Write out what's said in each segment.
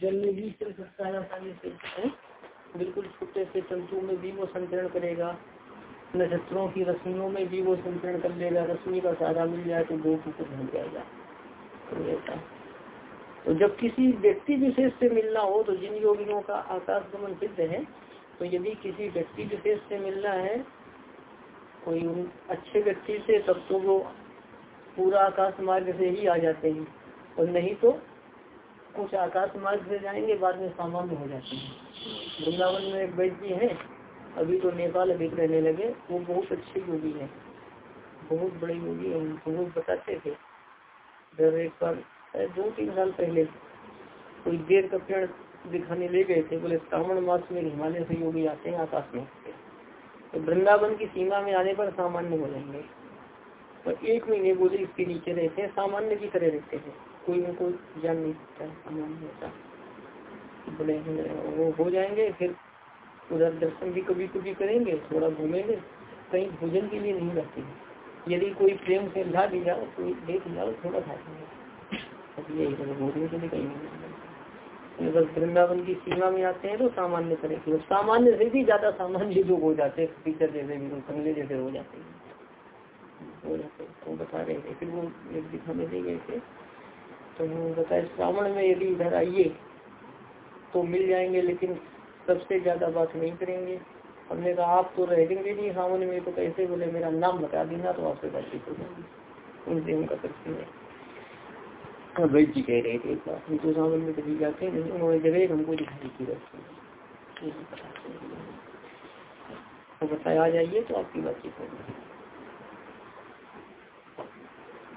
जल में भी चल सकता है आसानी से बिल्कुल छोटे से तंतु में भी वो संचरण करेगा। नक्षत्रों की रश्मियों में भी वो संचरण कर लेगा। रश्मि का सहारा मिल जाए तो दो को बन जाएगा। तो तो जब किसी व्यक्ति विशेष से मिलना हो तो जिन योगियों का आकाश गमन सिद्ध है तो यदि किसी व्यक्ति विशेष से मिलना है, कोई अच्छे व्यक्ति से, तब तो वो पूरा आकाश मार्ग से ही आ जाते हैं। और नहीं तो कुछ आकाश मार्ग से जाएँगे, बाद में सामान्य हो जाते हैं। वृंदावन में एक वैद्य जी है, अभी तो नेपाल अधिक रहने लगे, वो बहुत अच्छे योगी है। बहुत बड़े योगी है बहुत बताते थे। जब एक बार दो तीन साल पहले, कोई देर का पेड़ दिखाने ले गए थे, बोले, श्रावण मास में हिमालय से योगी आते हैं, आकाश में तो वृंदावन की सीमा में आने पर सामान्य हो जाएँगे। तो एक महीने बोले, इसके नीचे रहते हैं, सामान्य की तरह रहते हैं। कोई उनको जान नहीं सकता है होता। बोले वो हो जाएँगे, फिर उधर दर्शन भी कभी कभी करेंगे, थोड़ा घूमेंगे, कहीं भोजन के लिए नहीं रहते यदि कोई प्रेम से ला दी जाओ, कोई देख जाओ, थोड़ा खा यही भोजन के लिए कहीं नहीं बस वृंदावन की सीमा में आते हैं तो सामान्य करेंगे सामान्य से भी ज़्यादा सामान्य लोग हो जाते हैं, टीचर जैसे भी जैसे हो जाते हैं। हो जाते वो बता रहे थे फिर वो एक दिखाने दे गए थे तो वो बताए, श्रावण में यदि इधर आइए तो मिल जाएँगे, लेकिन सबसे ज़्यादा बात नहीं करेंगे। हमने कहा, आप तो रह देंगे नहीं सावन में तो कैसे बोले, मेरा नाम बता देना तो आपसे बातचीत हो जाएगी। उनसे उनका परिचय है। जी कह रहे थे, एक बार तो सावन में कभी जाते हैं नहीं, उन्होंने जगह हमको दिखाई की रहती तो बताया आ जाइए तो आपकी बातचीत होगी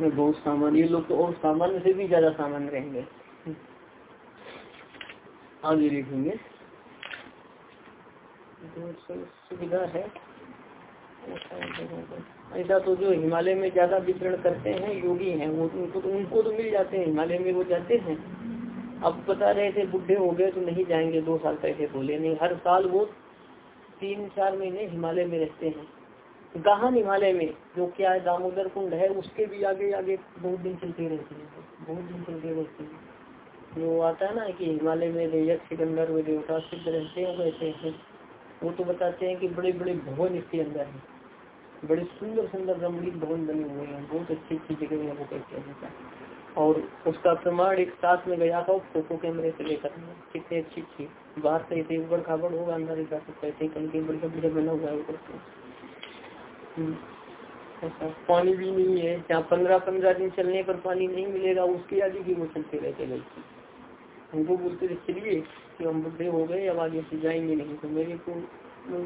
मैं बहुत सामान्य, ये लोग तो और सामान्य से भी ज़्यादा सामान्य रहेंगे। आगे देखेंगे। सुविधा है। ऐसा तो जो हिमालय में ज़्यादा वितरण करते हैं, योगी हैं, वो उनको तो उनको तो मिल जाते हैं, हिमालय में वो जाते हैं। अब बता रहे थे बुढ़े हो गए तो नहीं जाएँगे, दो साल पहले बोले नहीं, हर साल वो तीन चार महीने हिमालय में रहते हैं। गहन हिमालय में जो क्या है दामोदर कुंड है उसके भी आगे आगे बहुत दिन चलते रहते हैं बहुत दिन चलते रहते हैं। वो आता है ना कि हिमालय में यक्ष सिकंदर वे देवता सिद्ध रहते हैं वैसे हैं। वो तो बताते हैं कि बड़े बड़े भवन इसके अंदर है। बड़े सुंदर सुंदर रमणीक भवन बने हुए हैं बहुत अच्छी अच्छी जगह है वो कहते हैं। और उसका प्रमाण एक साथ में गया था फ़ोटो कैमरे से लेकर। कितनी अच्छी अच्छी बाहर से ऊपर खाबड़ होगा अंदर ही जाकर कैसे कहीं बढ़िया बढ़िया बना हुआ है हम्म, ऐसा पानी भी नहीं है जहाँ पंद्रह पंद्रह दिन चलने पर पानी नहीं मिलेगा? उसके आगे भी वो चलते रहते गए हमको बोलते थे चलिए कि हम बुढ़े हो गए अब आगे से जाएँगे नहीं। तो मेरे को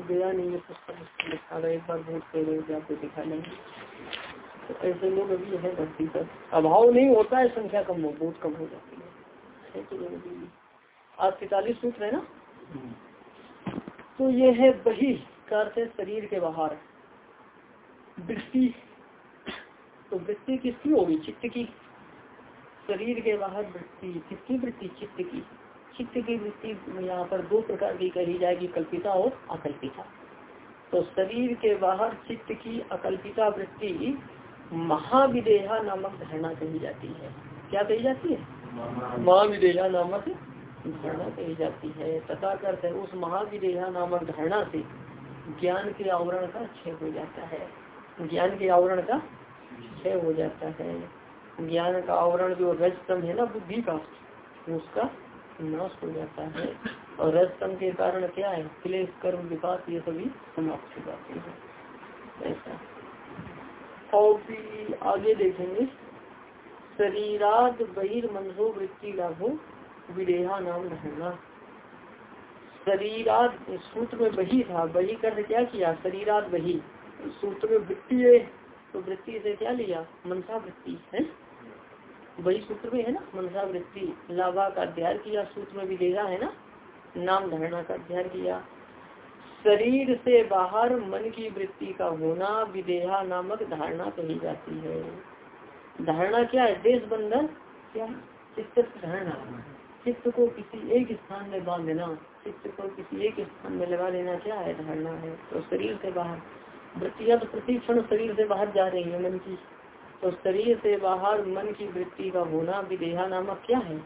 गया नहीं है पुस्तक दिखा रहा एक बार बहुत कह रहे थे आपको दिखा नहीं तो ऐसे लोग अभी है धरती पर। अभाव नहीं होता है संख्या कम हो बहुत कम हो जाती है। तो आज पैतालीस सूत्र है ना? तो ये है बही करते शरीर के बाहर। वृत्ति तो वृत्ति किसकी होगी? चित्त की। शरीर के बाहर वृत्ति किसकी वृत्ति चित्त की। चित्त की वृत्ति यहाँ पर दो प्रकार की कही जाएगी कल्पिता और अकल्पिता। तो शरीर के बाहर चित्त की अकल्पिता वृत्ति महाविदेहा नामक धारणा कही जाती है। क्या कही जाती है? महाविदेहा नामक धारणा कही जाती है। तथा करते उस महाविदेहा नामक धारणा से ज्ञान के आवरण का क्षय हो जाता है। ज्ञान के आवरण का क्षय हो जाता है। ज्ञान का आवरण जो रजतम है ना, बुद्धि का उसका नाश हो जाता है। और रजतम के कारण क्या है? क्लेश, कर्म, विकास, ये सभी समाप्त हो जाते हैं। ऐसा। और भी आगे देखेंगे। शरीराद बहिर्मनसो वृत्ति लाभो विदेहा नाम रहना। शरीराद सूत्र में बही था, बही कर क्या किया? शरीराद बही। सूत्र में वृत्ति है। तो वृत्ति से क्या लिया? मनसा वृत्ति, है? वही सूत्र में है ना? मनसा वृत्ति। लाभा का अध्ययन किया, सूत्र में भी देखा है ना? नाम धारणा का अध्ययन किया। शरीर से बाहर मन की वृत्ति का होना विदेहा नामक धारणा कही जाती है। धारणा क्या है? देश बंधन क्या? चित्त धारणा। चित्त को किसी एक स्थान में बाँध देना चित्त को किसी एक स्थान में लगा देना क्या है? धारणा है। तो शरीर से बाहर। वृत्तियाँ तो प्रतिक्षण शरीर से बाहर जा रही है मन की। तो शरीर से बाहर मन की वृत्ति का होना विदेहा नामक क्या है?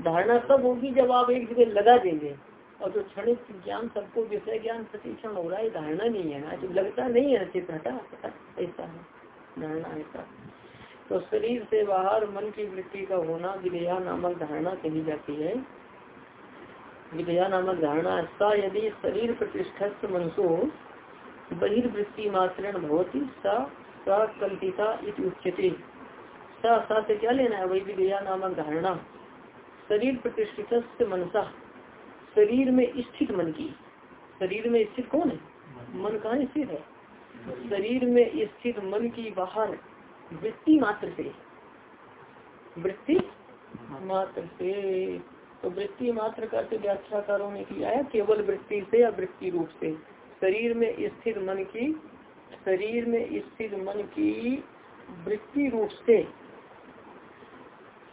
धारणा तब होगी जब आप एक जगह लगा देंगे। और जो क्षणिक ज्ञान सबको विषय ज्ञान प्रतिक्षण हो रहा है, धारणा नहीं है ना। लगता नहीं है चित्र हटा ऐसा है। धारणा ऐसा। तो शरीर से बाहर मन की वृत्ति का होना विधेया नामक धारणा कही जाती है। विधेया नामक धारणा सा यदि शरीर प्रतिष्ठित मनसो बहिर्वृत्ति मात्रण भवती, सा कल्पिता सा क्या लेना है? विधेया नामक धारणा। शरीर प्रतिष्ठित मनसा। शरीर में स्थित मन की। शरीर में स्थित कौन है? मन कहाँ स्थित है? शरीर में स्थित मन की बाहर वृत्ति मात्र से। वृत्ति मात्र से। तो वृत्ति मात्र का व्याख्याकारों ने किया है, केवल वृत्ति से या वृत्ति रूप से। शरीर में स्थित मन की, शरीर में स्थित मन की वृत्ति रूप से,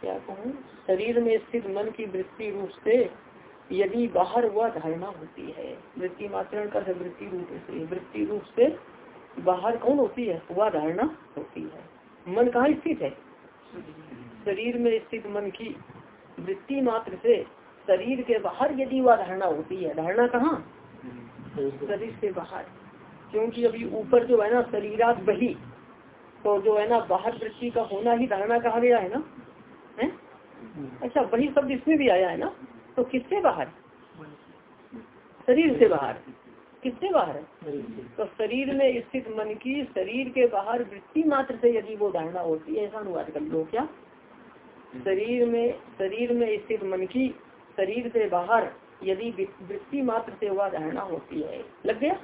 क्या कहूँ? शरीर में स्थित मन की वृत्ति रूप से यदि बाहर वह धारणा होती है, वृत्ति मात्रण का वृत्ति रूप से, वृत्ति रूप से बाहर कौन होती है? वह धारणा होती है। मन कहाँ स्थित है? शरीर में स्थित मन की वृत्ति मात्र से, शरीर के बाहर यदि वह धारणा होती है, धारणा कहाँ? शरीर से बाहर। क्योंकि अभी ऊपर जो है ना, शरीरात बही तो जो है ना, बाहर वृत्ति का होना ही धारणा कहा गया है ना? है? अच्छा वही शब्द इसमें भी आया है ना? तो किससे बाहर? शरीर से बाहर। किससे बाहर है? तो शरीर में स्थित मन की, शरीर के बाहर वृत्ति मात्र से यदि वो धारणा होती है, ऐसा अनुवाद कर लो क्या? शरीर में शरीर में स्थित मन की, शरीर से बाहर यदि वृत्ति मात्र से वह धारणा होती है। लग गया?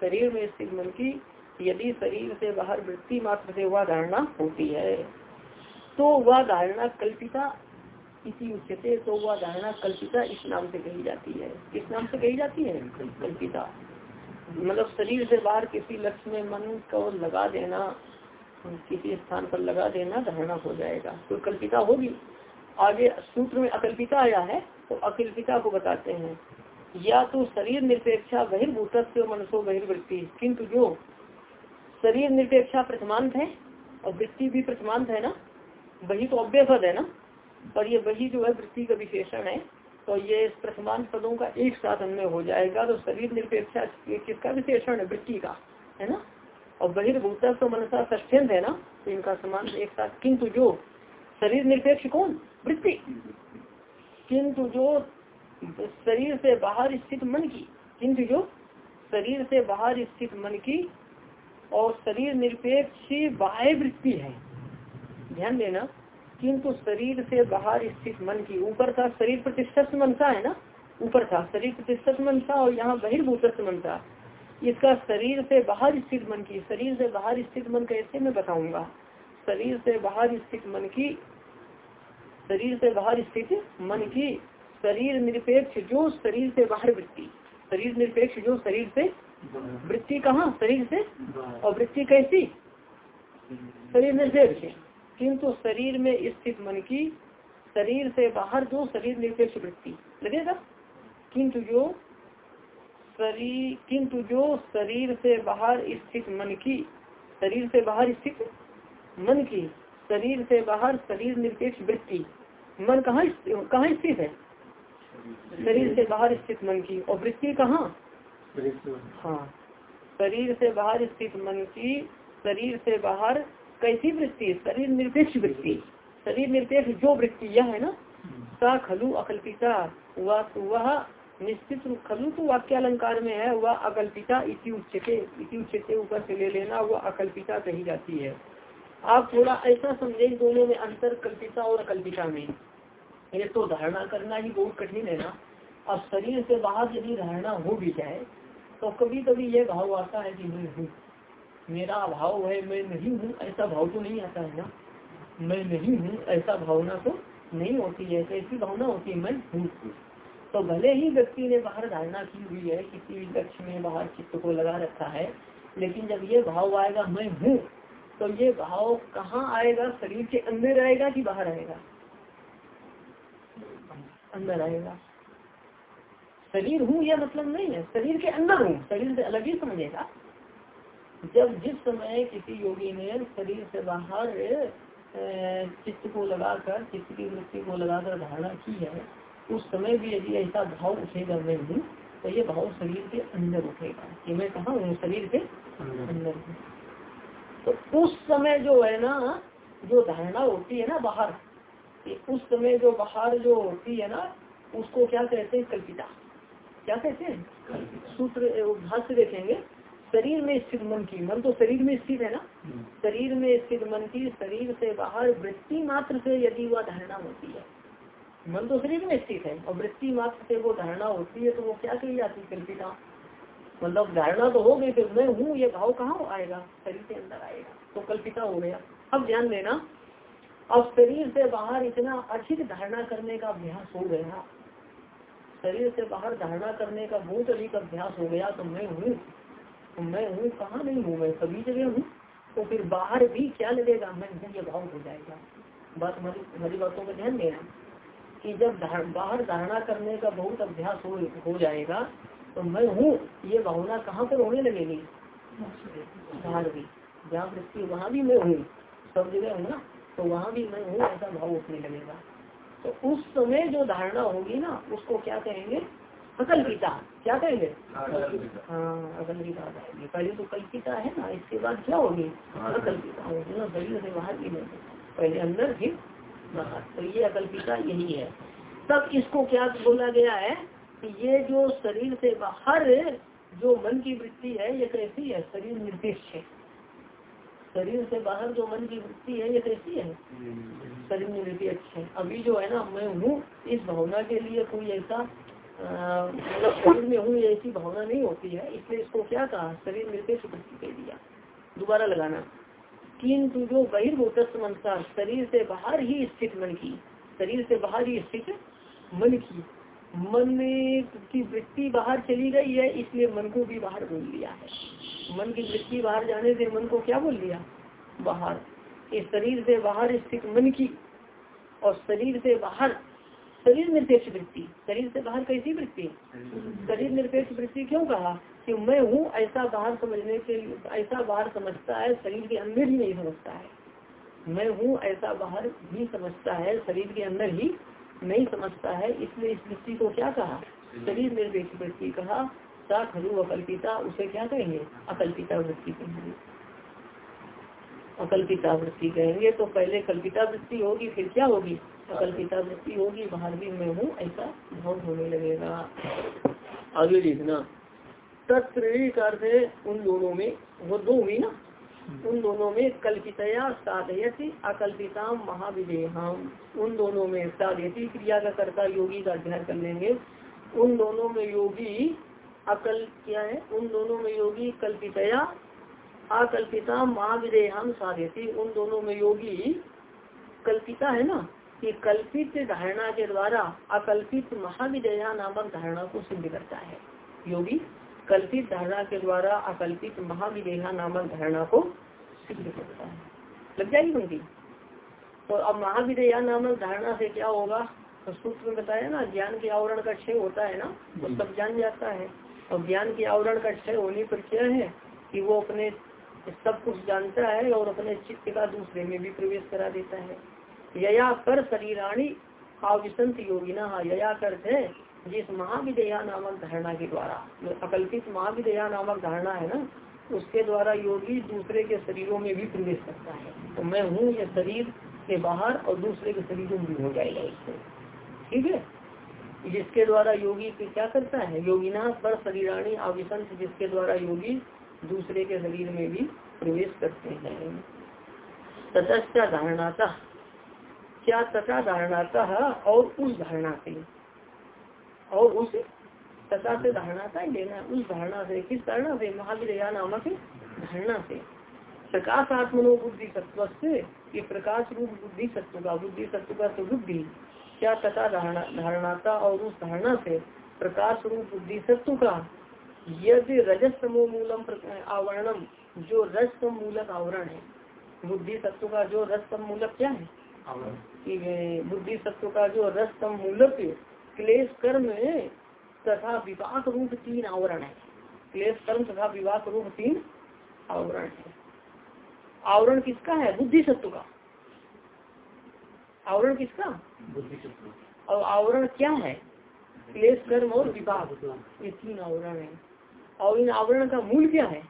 शरीर में स्थित मन की, यदि शरीर से बाहर वृत्ति मात्र से वह धारणा होती है तो वह धारणा कल्पिता इसी उच्चते तो वह धारणा कल्पिता इस नाम से कही जाती है। किस नाम से कही जाती है? कल्पिता। मतलब शरीर से बाहर किसी लक्ष्य में मन को लगा देना, किसी स्थान पर लगा देना धारणा हो जाएगा। तो कल्पिता होगी? आगे सूत्र में अकल्पिता आया है। तो अकल्पिता को बताते हैं। या तो शरीर निरपेक्षा बहिर्भूत मनसो बहिर्वृत्ति। किंतु जो शरीर निरपेक्षा प्रथमांत है और वृत्ति भी प्रथमांत है ना, वही तो अव्यपद है ना। पर ये वही जो है वृत्ति का विशेषण है तो ये प्रथमान पदों का एक साथ अन्य हो जाएगा। तो शरीर निरपेक्षा किसका विशेषण है? वृत्ति का, है ना? और बहिर्भूत मनसा सष्टेंत है ना तो इनका समान एक साथ। किंतु जो शरीर निरपेक्ष कौन? वृत्ति। किंतु जो शरीर से बाहर स्थित मन की, किंतु जो शरीर से बाहर स्थित मन की और शरीर निरपेक्ष बाह्य वृत्ति है। ध्यान देना, किंतु शरीर से बाहर स्थित मन की, ऊपर था शरीर प्रतिष्ठित मनसा है ना? ऊपर था शरीर प्रतिष्ठित मनसा और यहाँ बहिर्भूत मनसा इसका शरीर से बाहर स्थित मन की, शरीर से बाहर स्थित मन कैसे मैं बताऊँगा? शरीर से बाहर स्थित मन की शरीर से बाहर स्थित मन की शरीर निरपेक्ष जो शरीर से बाहर वृत्ति शरीर निरपेक्ष जो शरीर से वृत्ति कहाँ? शरीर से? और वृत्ति कैसी? शरीर निरपेक्ष किंतु शरीर में स्थित मन की शरीर से बाहर जो शरीर निरपेक्ष वृत्ति लगेगा? किंतु जो शरीर किंतु जो शरीर से बाहर स्थित मन की शरीर से बाहर स्थित मन की शरीर से बाहर शरीर निरपेक्ष वृत्ति। मन कहाँ स्थित है? शरीर से बाहर स्थित मन की। और वृत्ति कहाँ? हाँ। शरीर से बाहर स्थित मन की, शरीर से बाहर कैसी वृत्ति? शरीर निरपेक्ष वृत्ति। शरीर निरपेक्ष जो वृत्ति, यह है ना? सा खलु अकल्पिता। वह निश्चित रूप, खलु तो वाक्य अलंकार में है। वह अकल्पिता इति उच्चते इति उच्चते ऊपर से ले लेना वह अकल्पिता कही जाती है। आप थोड़ा ऐसा समझे दोनों में अंतर कल्पिता और अकल्पिता में। ये तो धारणा करना ही बहुत कठिन है ना। अब शरीर से बाहर यदि धारणा हो भी जाए तो कभी कभी ये भाव आता है कि मैं हूँ। मेरा अभाव है, मैं नहीं हूँ, ऐसा भाव तो नहीं आता है ना। मैं नहीं हूँ, ऐसा भावना तो नहीं होती है। ऐसी भावना होती है, मैं हूँ। तो भले ही व्यक्ति ने बाहर धारणा की हुई है, किसी भी लक्ष्य में बाहर चित्त को लगा रखा है, लेकिन जब ये भाव आएगा, मैं हूँ तो ये भाव कहाँ आएगा? शरीर के अंदर आएगा कि बाहर आएगा? अंदर आएगा। शरीर हूँ यह मतलब नहीं है। शरीर के अंदर हूँ। शरीर से अलग ही समझेगा। जब जिस समय किसी योगी ने शरीर से बाहर चित्त को लगाकर चित्त की वृत्ति को लगाकर धारणा की है, उस समय भी यदि ऐसा भाव उठेगा मैं हूँ तो ये भाव शरीर के अंदर उठेगा। कि मैं कहा हूँ? शरीर के अंदर हूँ। तो उस समय जो है ना जो धारणा होती है ना बाहर उस समय जो बाहर जो होती है ना उसको क्या कहते हैं कल्पिता? क्या कहते हैं? सूत्र भाष्य देखेंगे। शरीर में स्थित मन की मन तो शरीर में स्थित है ना? हम्म। शरीर में स्थित मन की शरीर से बाहर वृत्ति मात्र से यदि वह धारणा होती है मन तो शरीर में स्थित है और वृत्ति मात्र से वो धारणा होती है तो वो क्या कही जाती है कल्पिता? मतलब धारणा तो हो गई फिर मैं हूँ ये भाव कहाँ आएगा? शरीर के अंदर आएगा। तो कल्पिता हो गया। अब ध्यान देना अब शरीर से बाहर इतना अधिक धारणा करने का अभ्यास हो गया। शरीर से बाहर धारणा करने का बहुत अधिक अभ्यास हो गया तो मैं हूँ। तो मैं हूँ कहाँ नहीं हूँ मैं? सभी जगह हूँ। तो फिर बाहर भी क्या लगेगा? मैं हूँ ये भाव हो जाएगा। बात हमारी बातों में ध्यान देना। कि जब बाहर धारणा करने का बहुत अभ्यास हो, हो जाएगा तो मैं हूँ, ये भावना कहाँ पर होने लगेगी बाहर भी। जहाँ वृत्ति वहाँ भी मैं हूँ। सब जगह हूँ ना? तो वहाँ भी मैं हूँ, ऐसा भाव उठने लगेगा। तो उस समय जो धारणा होगी ना, उसको क्या कहेंगे? अकल्पिता। क्या कहेंगे? हाँ अकल्पिता जाएगी पहले तो कल्पिता है ना, इसके बाद क्या होगी? अकल्पिता होगी ना, शरीर से बाहर भी नहीं पहले अंदर, फिर बाहर। तो ये अकल्पिता यही है। तब इसको क्या बोला गया है? ये जो शरीर से बाहर जो मन की वृत्ति है, ये कैसी है? शरीर निर्देश है। शरीर से बाहर जो मन की वृत्ति है, ये कैसी है? शरीर में वृत्ति अच्छी है। अभी जो है ना, मैं हूँ, इस भावना के लिए कोई ऐसा मतलब शरीर में हूँ ऐसी भावना नहीं होती है। इसलिए इसको क्या कहा? शरीर निरपेक्ष वृत्ति कह दिया दोबारा लगाना। किंतु जो बहिर्भूत अनुसार शरीर से बाहर ही स्थित मन की, शरीर से बाहर ही स्थित मन की। मन की वृत्ति बाहर चली गई है, इसलिए मन को भी बाहर बोल लिया है। मन की वृत्ति बाहर जाने से मन को क्या बोल दिया बाहर। इस शरीर से बाहर स्थित मन की और शरीर से बाहर, शरीर निरपेक्ष वृत्ति। शरीर से बाहर कैसी वृत्ति? शरीर निरपेक्ष वृत्ति क्यों कहा? कि मैं हूँ, ऐसा बाहर समझने के ऐसा बाहर समझता है, शरीर के अंदर ही नहीं समझता है। मैं हूँ, ऐसा बाहर भी समझता है, शरीर के अंदर ही नहीं समझता है इसलिए इस वृत्ति को क्या कहा? शरीर निर्देश वृत्ति कहा सा खलु अकल्पिता, उसे क्या कहेंगे? अकल्पिता वृत्ति कहेंगे। अकल्पिता वृत्ति कहेंगे तो पहले कल्पिता वृत्ति होगी, फिर क्या होगी? अकल्पिता वृत्ति होगी, बाहर भी मैं हूँ, ऐसा भाव होने लगेगा। आगे लिखना तत्प्रेरित उन दोनों में, वो दो हुई ना? उन दोनों में कल्पितया साधयति अकल्पिता महाविदेहम। उन दोनों में साधयती, क्रिया का कर्ता योगी का अध्ययन कर लेंगे। उन दोनों में योगी अकल क्या है? उन दोनों में योगी कल्पितया अकल्पिता हम साधयती। उन दोनों में योगी कल्पिता है ना? कि कल्पित धारणा के द्वारा अकल्पित महाविदया नामक धारणा को सिद्ध करता है। योगी कल्पित धारणा के द्वारा अकल्पित महाविदेहा नामक धारणा को सिद्ध करता है। लग जाएगी उनकी। तो अब महाविदेहा नामक धारणा से क्या होगा? तो सूत्र में बताया ना, ज्ञान के आवरण का क्षय होता है ना? वो सब जान जाता है। और ज्ञान के आवरण का क्षय होने पर क्या है कि वो अपने सब कुछ जानता है और अपने चित्त का दूसरे में भी प्रवेश करा देता है। यया कर शरीराणी आविशंत योगिना, यया करते जिस महाविदया नामक धारणा के द्वारा अकल्पित महाविदया नामक धारणा है ना, उसके द्वारा योगी दूसरे के शरीरों में भी प्रवेश करता है। तो मैं हूँ ये शरीर के बाहर और दूसरे के शरीरों में भी हो जाएगा इससे। ठीक है? जिसके द्वारा योगी क्या करता है? योगिना पर शरीरानी आविशंत जिसके द्वारा योगी दूसरे के शरीर में भी प्रवेश करते हैं। तथा धारणाता, क्या तथा धारणाता और उस धारणा से? और उस तथा से धारणा का लेना उस धारणा से किस धारणा से? महावीर नामक धारणा से। प्रकाश आत्मनो बुद्धि सत्व से ये प्रकाश रूप बुद्धि सत्व का बुद्धि सत्व का तो बुद्धि क्या तथा धारणाता और उस धारणा से प्रकाश रूप बुद्धि सत्व का यदि रजस्तमो मूलम आवरणम जो रजतम मूलक आवरण है बुद्धि सत्व का जो रजतम मूलक क्या है? बुद्धि सत्व का जो रजतम मूलक क्लेश कर्म तथा विवाह रूप तीन आवरण है। क्लेश कर्म तथा विवाह रूप तीन आवरण है। आवरण किसका है? बुद्धि सत्व का। आवरण किसका? बुद्धि और आवरण क्या है? क्लेश कर्म और विवाह ये तीन आवरण है। और इन आवरण का मूल क्या है?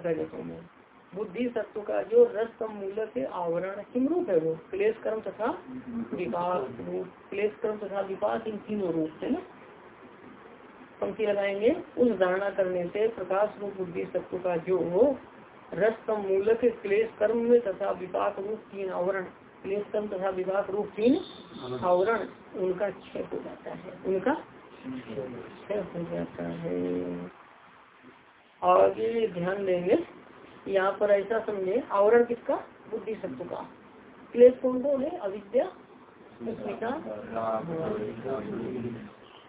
रजतों में। बुद्धि सत्व का जो रस कम मूलक के आवरण किम रूप है वो, क्लेश कर्म तथा रूप, क्लेश कर्म तथा विपाक इन तीनों रूप से ना, पंक्ति लगाएँगे। उस धारणा करने से प्रकाश रूप बुद्धि सत्व का जो हो रस कम मूलक क्लेश कर्म में तथा विपाक रूप तीन आवरण, क्लेश कर्म तथा विपाक रूप तीन आवरण, उनका क्षय हो जाता है। उनका क्षय हो जाता है। आगे ध्यान देंगे। यहाँ पर ऐसा समझे, आवरण किसका? बुद्धि सत्व का। क्लेश कौन कौन है? अविद्या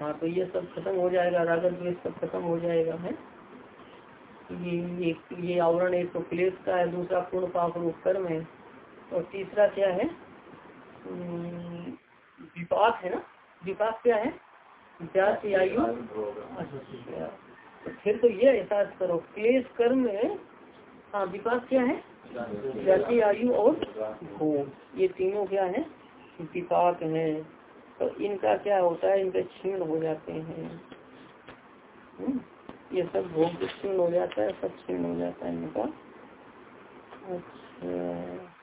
हाँ तो ये सब खत्म हो जाएगा, रागन द्वेष सब खत्म हो जाएगा, है? ये ये ये आवरण एक तो क्लेश का है, दूसरा पूर्ण पाप रूप कर्म है। और तीसरा क्या है? विपाक है ना? विपाक क्या है? जाति आयु। अच्छा तो फिर तो ये एहसास करो, क्लेश कर्म हाँ विपाक क्या है? जाति आयु और भोग ये तीनों क्या है? विपाक है। तो इनका क्या होता है? इनके क्षीण हो जाते हैं। हम्म, ये सब भोग क्षीण हो जाता है सब क्षीण हो जाता है इनका। अच्छा।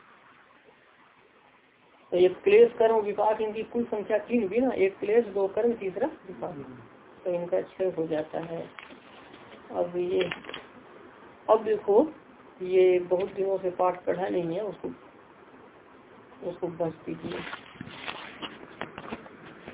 तो ये क्लेश कर्म विपाक इनकी कुल संख्या तीन भी ना? एक क्लेश दो कर्म तीसरा विपाक। तो इनका क्षय हो जाता है। अब ये अब देखो ये बहुत दिनों से पाठ पढ़ा नहीं है उसको उसको बस कीजिए